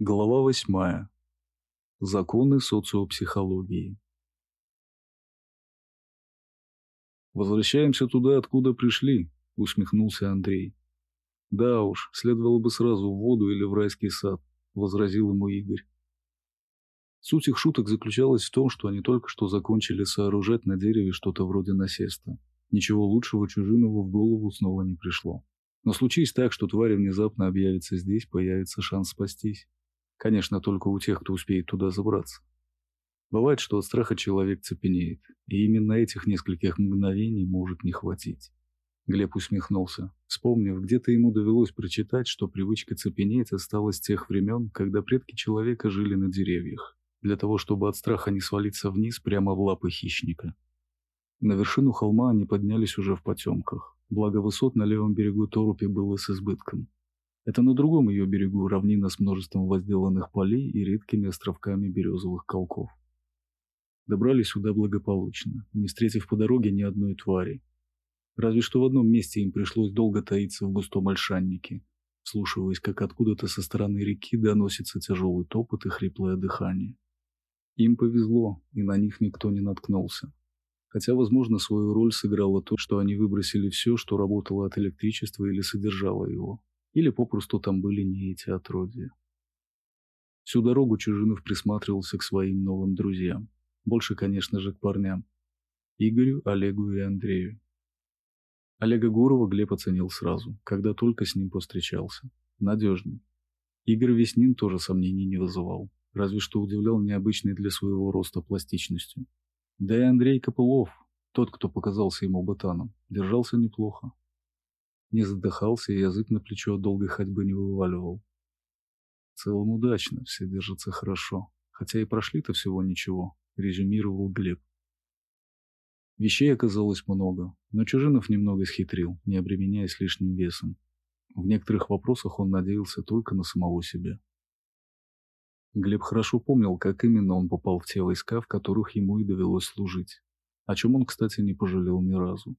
Глава восьмая. Законы социопсихологии. «Возвращаемся туда, откуда пришли», — усмехнулся Андрей. «Да уж, следовало бы сразу в воду или в райский сад», — возразил ему Игорь. Суть их шуток заключалась в том, что они только что закончили сооружать на дереве что-то вроде насеста. Ничего лучшего Чужинову в голову снова не пришло. Но случись так, что тварь внезапно объявится здесь, появится шанс спастись. Конечно, только у тех, кто успеет туда забраться. Бывает, что от страха человек цепенеет, и именно этих нескольких мгновений может не хватить. Глеб усмехнулся, вспомнив, где-то ему довелось прочитать, что привычка цепенеть осталась с тех времен, когда предки человека жили на деревьях, для того, чтобы от страха не свалиться вниз прямо в лапы хищника. На вершину холма они поднялись уже в потемках, благо высот на левом берегу Торупи было с избытком. Это на другом ее берегу равнина с множеством возделанных полей и редкими островками березовых колков. Добрались сюда благополучно, не встретив по дороге ни одной твари. Разве что в одном месте им пришлось долго таиться в густом ольшаннике, вслушиваясь, как откуда-то со стороны реки доносится тяжелый топот и хриплое дыхание. Им повезло, и на них никто не наткнулся. Хотя, возможно, свою роль сыграло то, что они выбросили все, что работало от электричества или содержало его. Или попросту там были не эти отродья. Всю дорогу Чужинов присматривался к своим новым друзьям. Больше, конечно же, к парням. Игорю, Олегу и Андрею. Олега Гурова Глеб оценил сразу, когда только с ним повстречался. Надежный. Игорь Веснин тоже сомнений не вызывал, разве что удивлял необычной для своего роста пластичностью. Да и Андрей Копылов, тот, кто показался ему ботаном, держался неплохо. Не задыхался и язык на плечо от долгой ходьбы не вываливал. В целом удачно, все держатся хорошо. Хотя и прошли-то всего ничего, резюмировал Глеб. Вещей оказалось много, но Чужинов немного схитрил, не обременяясь лишним весом. В некоторых вопросах он надеялся только на самого себя. Глеб хорошо помнил, как именно он попал в те войска, в которых ему и довелось служить, о чем он, кстати, не пожалел ни разу.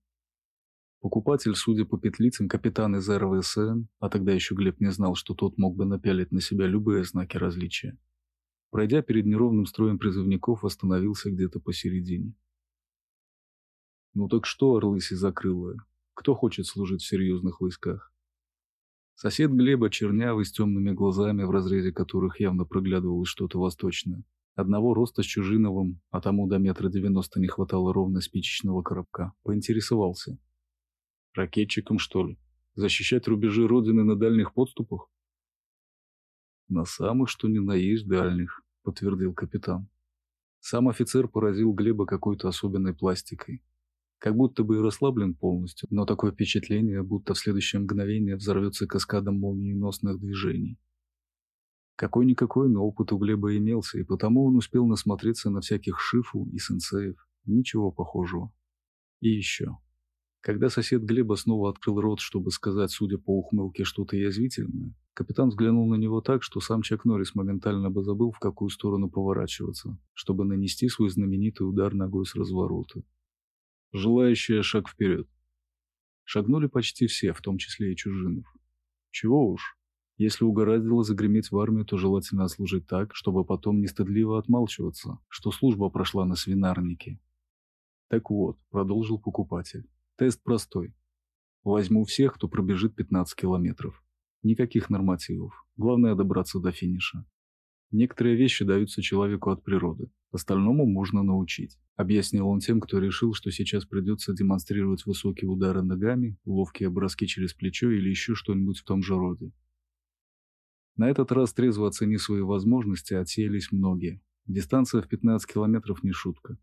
Покупатель, судя по петлицам, капитан из РВСН, а тогда еще Глеб не знал, что тот мог бы напялить на себя любые знаки различия. Пройдя перед неровным строем призывников, остановился где-то посередине. «Ну так что, орлы закрылые? Кто хочет служить в серьезных войсках?» Сосед Глеба, чернявый, с темными глазами, в разрезе которых явно проглядывалось что-то восточное. Одного роста с Чужиновым, а тому до метра девяносто не хватало ровно спичечного коробка, поинтересовался. Ракетчиком, что ли? Защищать рубежи Родины на дальних подступах? На самых, что ни на есть дальних, подтвердил капитан. Сам офицер поразил Глеба какой-то особенной пластикой. Как будто бы и расслаблен полностью, но такое впечатление, будто в следующее мгновение взорвется каскадом молниеносных движений. Какой-никакой, но опыт у Глеба имелся, и потому он успел насмотреться на всяких шифу и сенсеев. Ничего похожего. И еще. Когда сосед Глеба снова открыл рот, чтобы сказать, судя по ухмылке, что-то язвительное, капитан взглянул на него так, что сам Чак Норрис моментально бы забыл, в какую сторону поворачиваться, чтобы нанести свой знаменитый удар ногой с разворота. Желающие шаг вперед. Шагнули почти все, в том числе и Чужинов. Чего уж. Если угораздило загреметь в армию, то желательно служить так, чтобы потом не стыдливо отмалчиваться, что служба прошла на свинарнике. Так вот, продолжил покупатель. Тест простой. Возьму всех, кто пробежит 15 километров. Никаких нормативов. Главное добраться до финиша. Некоторые вещи даются человеку от природы. Остальному можно научить. Объяснил он тем, кто решил, что сейчас придется демонстрировать высокие удары ногами, ловкие броски через плечо или еще что-нибудь в том же роде. На этот раз трезво оценив свои возможности, отсеялись многие. Дистанция в 15 километров не шутка.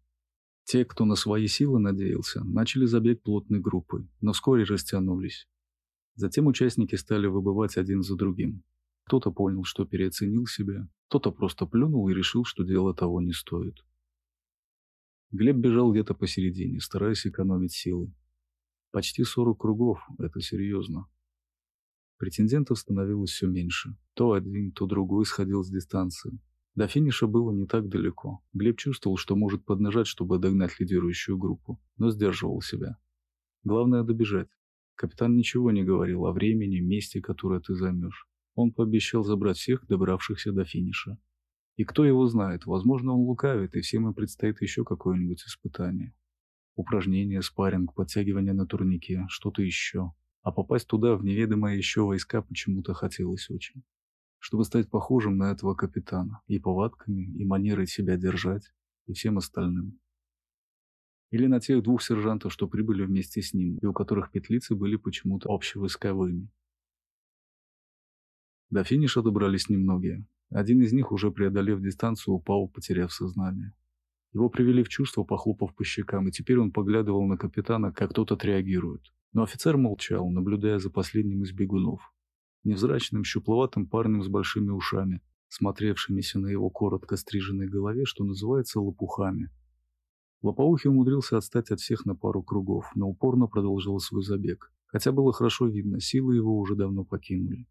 Те, кто на свои силы надеялся, начали забег плотной группой, но вскоре растянулись. Затем участники стали выбывать один за другим. Кто-то понял, что переоценил себя, кто-то просто плюнул и решил, что дело того не стоит. Глеб бежал где-то посередине, стараясь экономить силы. Почти 40 кругов – это серьезно. Претендентов становилось все меньше. То один, то другой сходил с дистанции. До финиша было не так далеко. Глеб чувствовал, что может поднажать, чтобы догнать лидирующую группу, но сдерживал себя. Главное добежать. Капитан ничего не говорил о времени, месте, которое ты займешь. Он пообещал забрать всех, добравшихся до финиша. И кто его знает, возможно, он лукавит, и всем им предстоит еще какое-нибудь испытание. Упражнение, спарринг, подтягивание на турнике, что-то еще. А попасть туда, в неведомое еще войска, почему-то хотелось очень. Чтобы стать похожим на этого капитана. И повадками, и манерой себя держать, и всем остальным. Или на тех двух сержантов, что прибыли вместе с ним, и у которых петлицы были почему-то общевойсковыми. До финиша добрались немногие. Один из них, уже преодолев дистанцию, упал, потеряв сознание. Его привели в чувство, похлопав по щекам, и теперь он поглядывал на капитана, как тот отреагирует. Но офицер молчал, наблюдая за последним из бегунов. Невзрачным, щупловатым парнем с большими ушами, смотревшимися на его коротко стриженной голове, что называется лопухами. Лопоухий умудрился отстать от всех на пару кругов, но упорно продолжал свой забег. Хотя было хорошо видно, силы его уже давно покинули.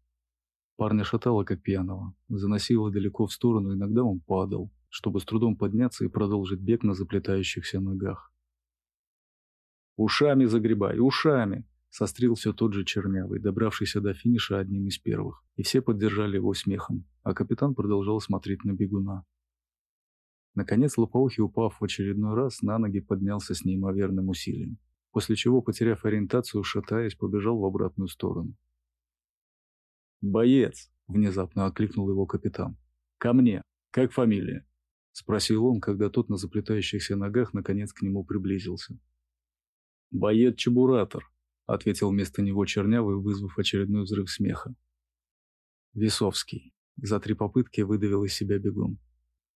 Парня шатало, как пьяного. Заносило далеко в сторону, иногда он падал, чтобы с трудом подняться и продолжить бег на заплетающихся ногах. «Ушами загребай, ушами!» Сострил все тот же чернявый, добравшийся до финиша одним из первых, и все поддержали его смехом, а капитан продолжал смотреть на бегуна. Наконец Лопоухий, упав в очередной раз, на ноги поднялся с неимоверным усилием, после чего, потеряв ориентацию, шатаясь, побежал в обратную сторону. «Боец!» — внезапно окликнул его капитан. «Ко мне! Как фамилия?» — спросил он, когда тот на заплетающихся ногах наконец к нему приблизился. «Боец Чебуратор», — ответил вместо него Чернявый, вызвав очередной взрыв смеха. «Весовский». За три попытки выдавил из себя бегом.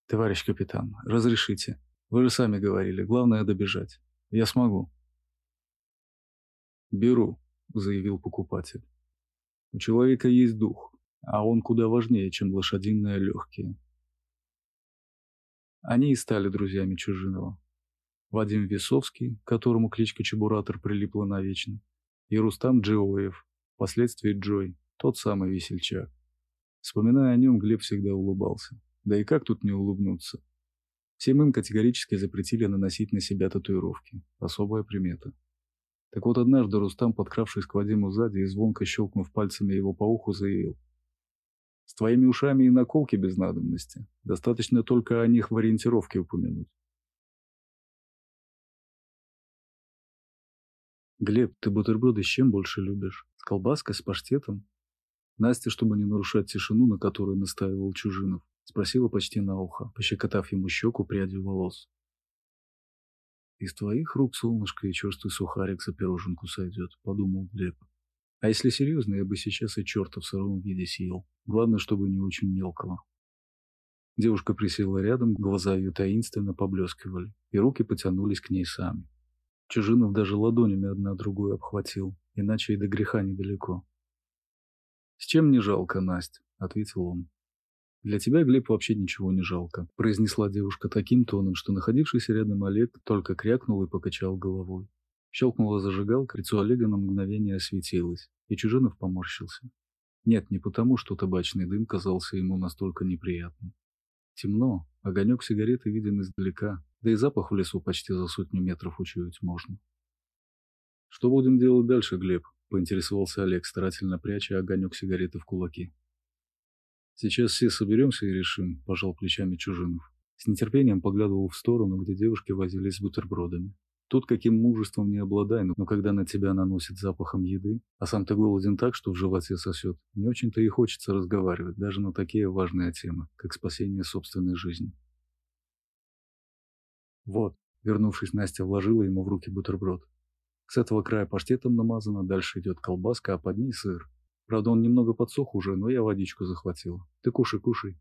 «Товарищ капитан, разрешите. Вы же сами говорили, главное добежать. Я смогу». «Беру», — заявил покупатель. У человека есть дух, а он куда важнее, чем лошадиные легкие. Они и стали друзьями Чужинова. Вадим Весовский, которому кличка Чебуратор прилипла навечно, и Рустам Джиоев, впоследствии Джой, тот самый весельчак. Вспоминая о нем, Глеб всегда улыбался. Да и как тут не улыбнуться? Всем им категорически запретили наносить на себя татуировки. Особая примета. Так вот однажды Рустам, подкравшись к Вадиму сзади и звонко щелкнув пальцами его по уху, заявил. «С твоими ушами и наколки без надобности. Достаточно только о них в ориентировке упомянуть». «Глеб, ты бутерброды с чем больше любишь? С колбаской, с паштетом?» Настя, чтобы не нарушать тишину, на которую настаивал Чужинов, спросила почти на ухо, пощекотав ему щеку прядью волос. «Из твоих рук, солнышко, и черствый сухарик за пироженку сойдет», — подумал Глеб. «А если серьезно, я бы сейчас и черта в сыром виде съел. Главное, чтобы не очень мелкого». Девушка присела рядом, глаза ее таинственно поблескивали, и руки потянулись к ней сами. Чужинов даже ладонями одна другую обхватил, иначе и до греха недалеко. «С чем не жалко, Настя?» — ответил он. «Для тебя, Глеб, вообще ничего не жалко», – произнесла девушка таким тоном, что находившийся рядом Олег только крякнул и покачал головой. Щелкнула зажигалка, лицо Олега на мгновение осветилось, и Чужинов поморщился. Нет, не потому, что табачный дым казался ему настолько неприятным. Темно, огонек сигареты виден издалека, да и запах в лесу почти за сотню метров учуять можно. «Что будем делать дальше, Глеб?» – поинтересовался Олег, старательно пряча огонек сигареты в кулаки. Сейчас все соберемся и решим, пожал плечами Чужинов. С нетерпением поглядывал в сторону, где девушки возились с бутербродами. Тут каким мужеством не обладай, но когда на тебя наносит запахом еды, а сам ты голоден так, что в животе сосет, не очень-то и хочется разговаривать, даже на такие важные темы, как спасение собственной жизни. Вот, вернувшись, Настя вложила ему в руки бутерброд. С этого края паштетом намазано, дальше идет колбаска, а под ней сыр. Правда, он немного подсох уже, но я водичку захватил. Ты кушай, кушай.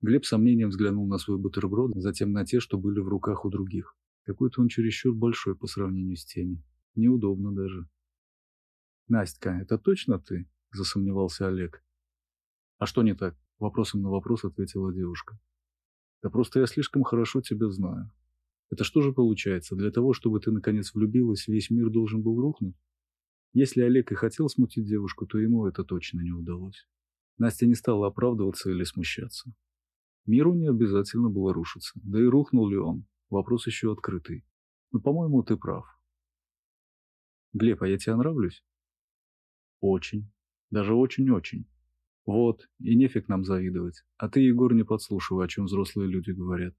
Глеб сомнением взглянул на свой бутерброд, затем на те, что были в руках у других. Какой-то он чересчур большой по сравнению с теми. Неудобно даже. «Настя, это точно ты?» – засомневался Олег. «А что не так?» – вопросом на вопрос ответила девушка. «Да просто я слишком хорошо тебя знаю. Это что же получается? Для того, чтобы ты наконец влюбилась, весь мир должен был рухнуть?» Если Олег и хотел смутить девушку, то ему это точно не удалось. Настя не стала оправдываться или смущаться. Миру не обязательно было рушиться. Да и рухнул ли он? Вопрос еще открытый. Но, по-моему, ты прав. Глеб, а я тебе нравлюсь? Очень. Даже очень-очень. Вот, и нефиг нам завидовать. А ты, Егор, не подслушивай, о чем взрослые люди говорят.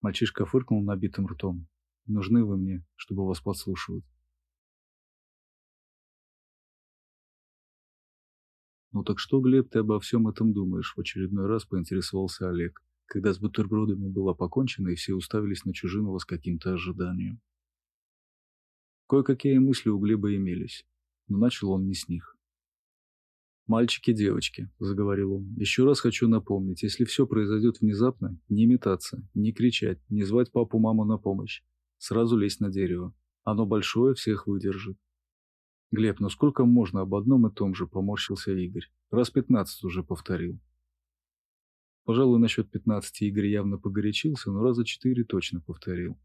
Мальчишка фыркнул набитым ртом. Нужны вы мне, чтобы вас подслушивать. «Ну так что, Глеб, ты обо всем этом думаешь?» В очередной раз поинтересовался Олег, когда с бутербродами было покончено и все уставились на Чужинова с каким-то ожиданием. Кое-какие мысли у Глеба имелись, но начал он не с них. «Мальчики, девочки», — заговорил он, — «еще раз хочу напомнить, если все произойдет внезапно, не метаться, не кричать, не звать папу-маму на помощь. Сразу лезть на дерево. Оно большое, всех выдержит. Глеб, ну сколько можно об одном и том же, поморщился Игорь. Раз пятнадцать уже повторил. Пожалуй, насчет пятнадцати Игорь явно погорячился, но раза четыре точно повторил.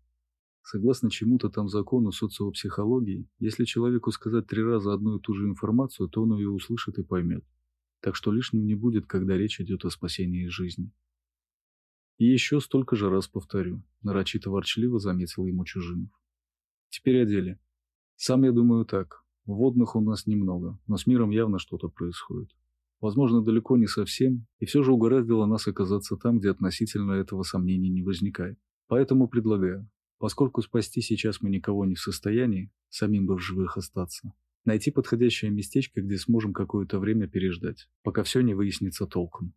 Согласно чему-то там закону социопсихологии, если человеку сказать три раза одну и ту же информацию, то он ее услышит и поймет. Так что лишним не будет, когда речь идет о спасении жизни. И еще столько же раз повторю, нарочито ворчливо заметил ему Чужинов. Теперь о деле. Сам я думаю так. Водных у нас немного, но с миром явно что-то происходит. Возможно, далеко не совсем, и все же угораздило нас оказаться там, где относительно этого сомнений не возникает. Поэтому предлагаю, поскольку спасти сейчас мы никого не в состоянии, самим бы в живых остаться, найти подходящее местечко, где сможем какое-то время переждать, пока все не выяснится толком.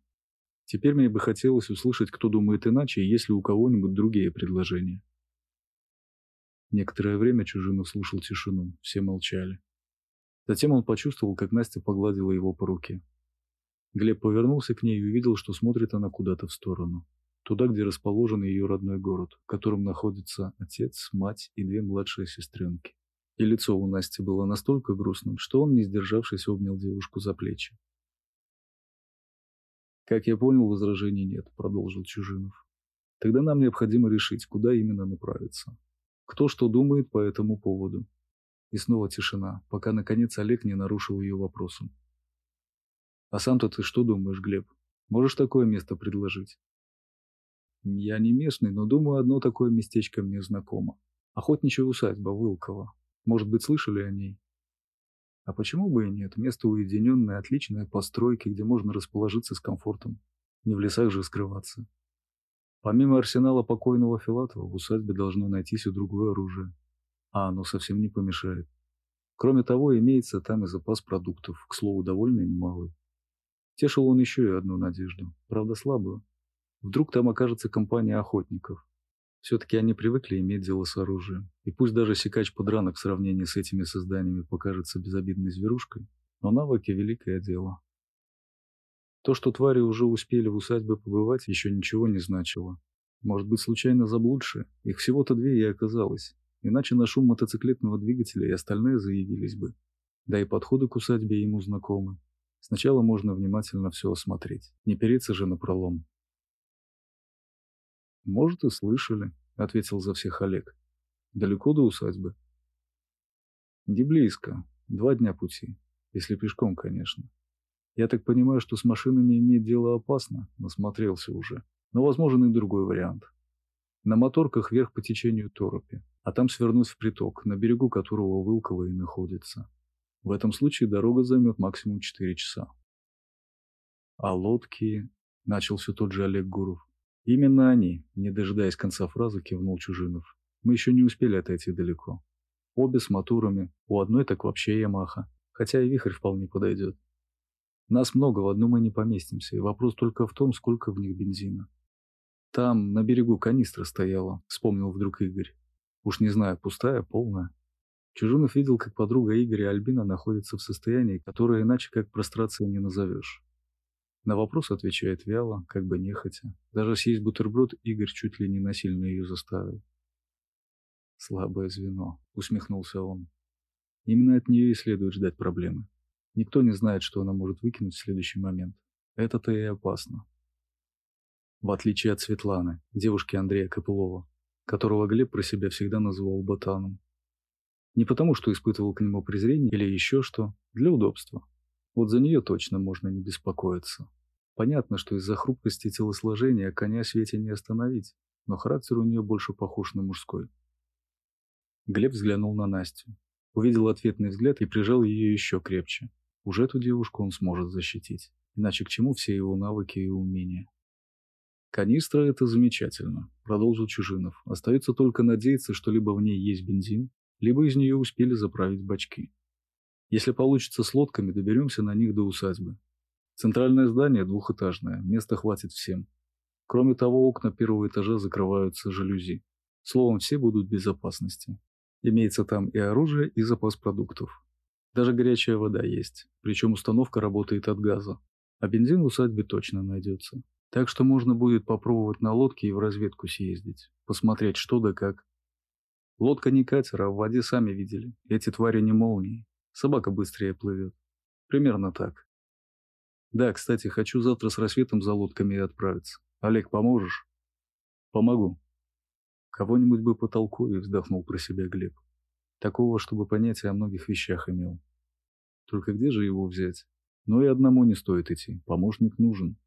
Теперь мне бы хотелось услышать, кто думает иначе, и есть ли у кого-нибудь другие предложения. Некоторое время Чужинов слушал тишину, все молчали. Затем он почувствовал, как Настя погладила его по руке. Глеб повернулся к ней и увидел, что смотрит она куда-то в сторону. Туда, где расположен ее родной город, в котором находятся отец, мать и две младшие сестренки. И лицо у Насти было настолько грустным, что он, не сдержавшись, обнял девушку за плечи. «Как я понял, возражений нет», — продолжил Чужинов. «Тогда нам необходимо решить, куда именно направиться. Кто что думает по этому поводу. И снова тишина, пока, наконец, Олег не нарушил ее вопросом. «А сам-то ты что думаешь, Глеб? Можешь такое место предложить?» «Я не местный, но думаю, одно такое местечко мне знакомо. Охотничья усадьба Вылкова. Может быть, слышали о ней?» «А почему бы и нет? Место уединенное, отличное постройки, где можно расположиться с комфортом. Не в лесах же скрываться. Помимо арсенала покойного Филатова, в усадьбе должно найтись и другое оружие а оно совсем не помешает. Кроме того, имеется там и запас продуктов, к слову, довольно немалый. Тешил он еще и одну надежду, правда слабую. Вдруг там окажется компания охотников. Все-таки они привыкли иметь дело с оружием. И пусть даже секач подранок в сравнении с этими созданиями покажется безобидной зверушкой, но навыки – великое дело. То, что твари уже успели в усадьбе побывать, еще ничего не значило. Может быть, случайно заблудшие? Их всего-то две и оказалось иначе на шум мотоциклетного двигателя и остальные заявились бы. Да и подходы к усадьбе ему знакомы. Сначала можно внимательно все осмотреть, не переться же на пролом. «Может, и слышали», — ответил за всех Олег. «Далеко до усадьбы?» «Не близко. Два дня пути. Если пешком, конечно. Я так понимаю, что с машинами иметь дело опасно, насмотрелся уже. Но возможен и другой вариант. На моторках вверх по течению торопи а там свернуть в приток, на берегу которого Вылково и находится. В этом случае дорога займет максимум 4 часа. А лодки... Начал все тот же Олег Гуров. Именно они, не дожидаясь конца фразы, кивнул Чужинов. Мы еще не успели отойти далеко. Обе с моторами, у одной так вообще Ямаха, хотя и вихрь вполне подойдет. Нас много, в одну мы не поместимся, и вопрос только в том, сколько в них бензина. Там, на берегу канистра стояла, вспомнил вдруг Игорь. Уж не знаю, пустая, полная. Чужинов видел, как подруга Игоря Альбина находится в состоянии, которое иначе как прострацией не назовешь. На вопрос отвечает вяло, как бы нехотя. Даже съесть бутерброд Игорь чуть ли не насильно ее заставил. «Слабое звено», — усмехнулся он. «Именно от нее и следует ждать проблемы. Никто не знает, что она может выкинуть в следующий момент. Это-то и опасно». В отличие от Светланы, девушки Андрея Копылова, которого Глеб про себя всегда называл ботаном. Не потому, что испытывал к нему презрение или еще что, для удобства. Вот за нее точно можно не беспокоиться. Понятно, что из-за хрупкости телосложения коня Свете не остановить, но характер у нее больше похож на мужской. Глеб взглянул на Настю, увидел ответный взгляд и прижал ее еще крепче. Уже эту девушку он сможет защитить. Иначе к чему все его навыки и умения? Канистра — это замечательно, продолжил Чужинов. Остается только надеяться, что либо в ней есть бензин, либо из нее успели заправить бачки. Если получится с лодками, доберемся на них до усадьбы. Центральное здание двухэтажное, места хватит всем. Кроме того, окна первого этажа закрываются жалюзи. Словом, все будут в безопасности. Имеется там и оружие, и запас продуктов. Даже горячая вода есть, причем установка работает от газа. А бензин в усадьбе точно найдется. Так что можно будет попробовать на лодке и в разведку съездить, посмотреть что да как. Лодка не катер, а в воде сами видели. Эти твари не молнии. Собака быстрее плывет. Примерно так. Да, кстати, хочу завтра с рассветом за лодками и отправиться. Олег, поможешь? Помогу. Кого-нибудь бы потолкую, вздохнул про себя Глеб. Такого, чтобы понятие о многих вещах имел. Только где же его взять? Но и одному не стоит идти, помощник нужен.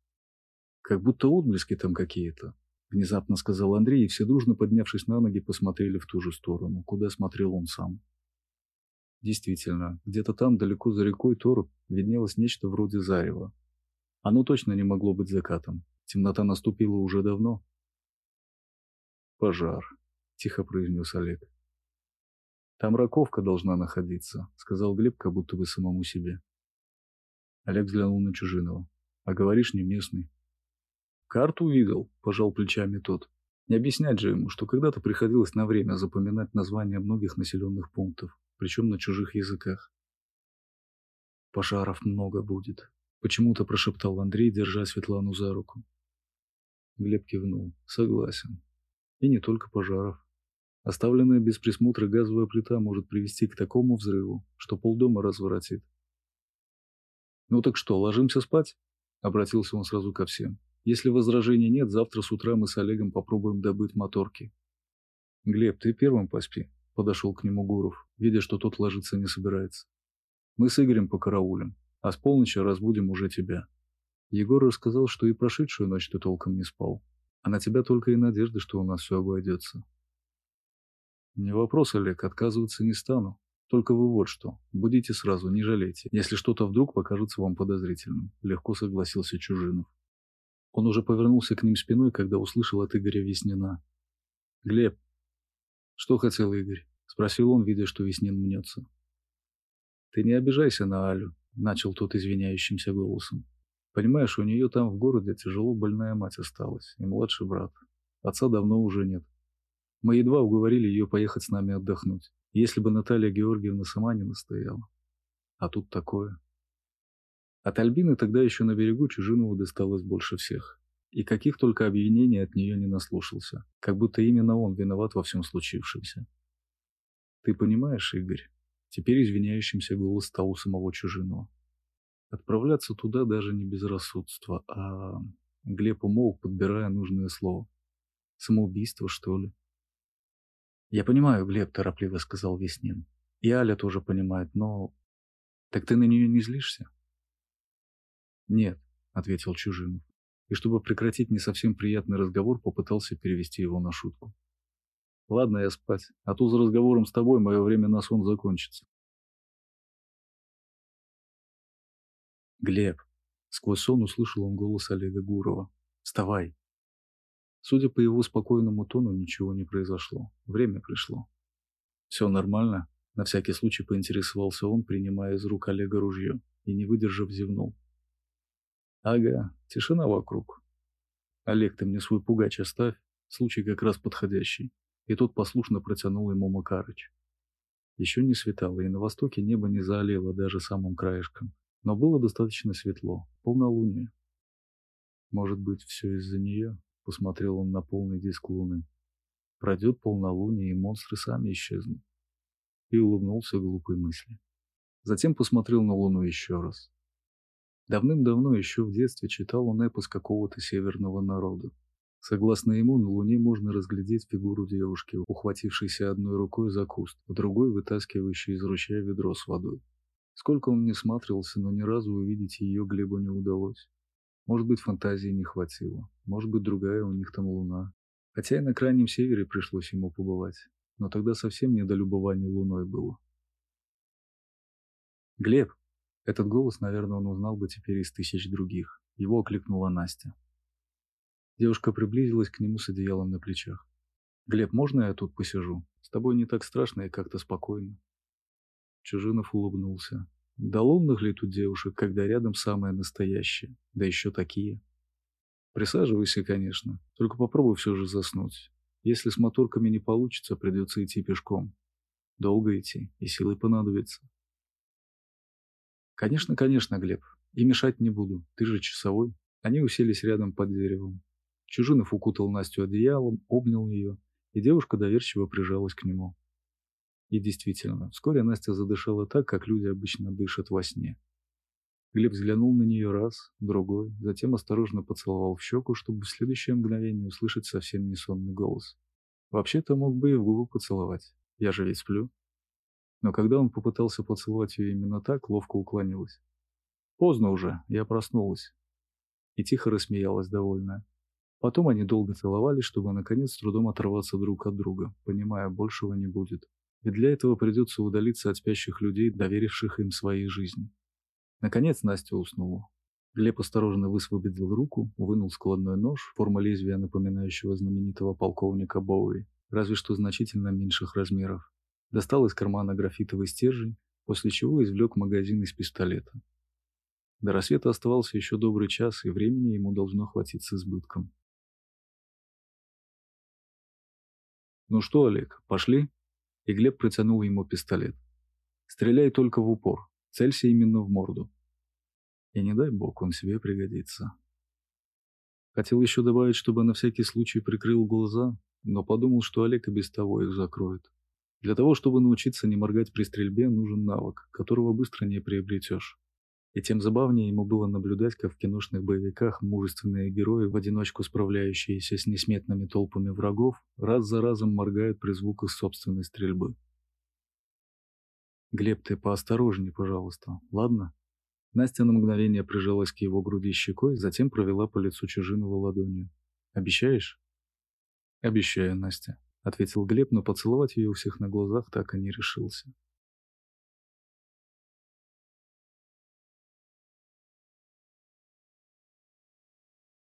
Как будто отблески там какие-то. Внезапно сказал Андрей, и все дружно, поднявшись на ноги, посмотрели в ту же сторону, куда смотрел он сам. Действительно, где-то там, далеко за рекой Тору, виднелось нечто вроде зарева. Оно точно не могло быть закатом. Темнота наступила уже давно. «Пожар», — тихо произнес Олег. «Там раковка должна находиться», — сказал Глеб, как будто бы самому себе. Олег взглянул на Чужинова. «А говоришь, не местный». «Карту видел», — пожал плечами тот. Не объяснять же ему, что когда-то приходилось на время запоминать названия многих населенных пунктов, причем на чужих языках. «Пожаров много будет», — почему-то прошептал Андрей, держа Светлану за руку. Глеб кивнул. «Согласен. И не только пожаров. Оставленная без присмотра газовая плита может привести к такому взрыву, что полдома разворотит. «Ну так что, ложимся спать?» — обратился он сразу ко всем. Если возражений нет, завтра с утра мы с Олегом попробуем добыть моторки. Глеб, ты первым поспи, подошел к нему Гуров, видя, что тот ложиться не собирается. Мы с Игорем покараулим, а с полночи разбудим уже тебя. Егор рассказал, что и прошедшую ночь ты толком не спал, а на тебя только и надежда, что у нас все обойдется. Не вопрос, Олег, отказываться не стану. Только вы вот что, будите сразу, не жалейте, если что-то вдруг покажется вам подозрительным, легко согласился Чужинов. Он уже повернулся к ним спиной, когда услышал от Игоря Веснина. «Глеб!» «Что хотел Игорь?» — спросил он, видя, что Веснин мнется. «Ты не обижайся на Алю», — начал тот извиняющимся голосом. «Понимаешь, у нее там в городе тяжело больная мать осталась, и младший брат. Отца давно уже нет. Мы едва уговорили ее поехать с нами отдохнуть, если бы Наталья Георгиевна сама не настояла. А тут такое...» От Альбины тогда еще на берегу Чужинову досталось больше всех. И каких только обвинений от нее не наслушался, как будто именно он виноват во всем случившемся. «Ты понимаешь, Игорь?» Теперь извиняющимся голос стал у самого Чужинова. Отправляться туда даже не безрассудство, а... Глеб умолк, подбирая нужное слово. Самоубийство, что ли? «Я понимаю, Глеб», — торопливо сказал Веснин. «И Аля тоже понимает, но...» «Так ты на нее не злишься?» «Нет», — ответил Чужинов, и чтобы прекратить не совсем приятный разговор, попытался перевести его на шутку. «Ладно, я спать, а то за разговором с тобой мое время на сон закончится». «Глеб», — сквозь сон услышал он голос Олега Гурова, — «вставай». Судя по его спокойному тону, ничего не произошло. Время пришло. «Все нормально?» — на всякий случай поинтересовался он, принимая из рук Олега ружье, и, не выдержав, зевнул. Ага, тишина вокруг. Олег, ты мне свой пугач оставь, случай как раз подходящий. И тот послушно протянул ему Макарыч. Еще не светало, и на востоке небо не заолело даже самым краешком. Но было достаточно светло, полнолуние. Может быть, все из-за нее? Посмотрел он на полный диск луны. Пройдет полнолуние, и монстры сами исчезнут. И улыбнулся глупой мысли. Затем посмотрел на луну еще раз. Давным-давно, еще в детстве, читал он эпос какого-то северного народа. Согласно ему, на Луне можно разглядеть фигуру девушки, ухватившейся одной рукой за куст, в другой вытаскивающей из ручья ведро с водой. Сколько он не смотрелся, но ни разу увидеть ее Глебу не удалось. Может быть, фантазии не хватило, может быть, другая у них там луна. Хотя и на крайнем севере пришлось ему побывать, но тогда совсем не до любования луной было. «Глеб!» Этот голос, наверное, он узнал бы теперь из тысяч других. Его окликнула Настя. Девушка приблизилась к нему с одеялом на плечах. «Глеб, можно я тут посижу? С тобой не так страшно и как-то спокойно». Чужинов улыбнулся. Да лунных ли тут девушек, когда рядом самое настоящее? Да еще такие. Присаживайся, конечно. Только попробуй все же заснуть. Если с моторками не получится, придется идти пешком. Долго идти, и силы понадобится. Конечно, конечно, Глеб. И мешать не буду. Ты же часовой. Они уселись рядом под деревом. Чужинов укутал Настю одеялом, обнял ее, и девушка доверчиво прижалась к нему. И действительно, вскоре Настя задышала так, как люди обычно дышат во сне. Глеб взглянул на нее раз, другой, затем осторожно поцеловал в щеку, чтобы в следующее мгновение услышать совсем не сонный голос. Вообще-то мог бы и в губы поцеловать. Я же ведь сплю. Но когда он попытался поцеловать ее именно так, ловко уклонилась. Поздно уже, я проснулась. И тихо рассмеялась, довольная. Потом они долго целовались, чтобы наконец с трудом оторваться друг от друга, понимая, большего не будет. Ведь для этого придется удалиться от спящих людей, доверивших им своей жизни. Наконец Настя уснула. Глеб осторожно высвободил руку, вынул складной нож, форма лезвия, напоминающего знаменитого полковника Боуи, разве что значительно меньших размеров. Достал из кармана графитовый стержень, после чего извлек магазин из пистолета. До рассвета оставался еще добрый час, и времени ему должно хватить с избытком. «Ну что, Олег, пошли?» И Глеб протянул ему пистолет. «Стреляй только в упор, целься именно в морду. И не дай бог, он себе пригодится». Хотел еще добавить, чтобы на всякий случай прикрыл глаза, но подумал, что Олег и без того их закроет. Для того, чтобы научиться не моргать при стрельбе, нужен навык, которого быстро не приобретешь. И тем забавнее ему было наблюдать, как в киношных боевиках мужественные герои, в одиночку справляющиеся с несметными толпами врагов, раз за разом моргают при звуках собственной стрельбы. «Глеб, ты поосторожней, пожалуйста, ладно?» Настя на мгновение прижалась к его груди щекой, затем провела по лицу чужиного ладонью. «Обещаешь?» «Обещаю, Настя», — ответил Глеб, но поцеловать ее у всех на глазах так и не решился.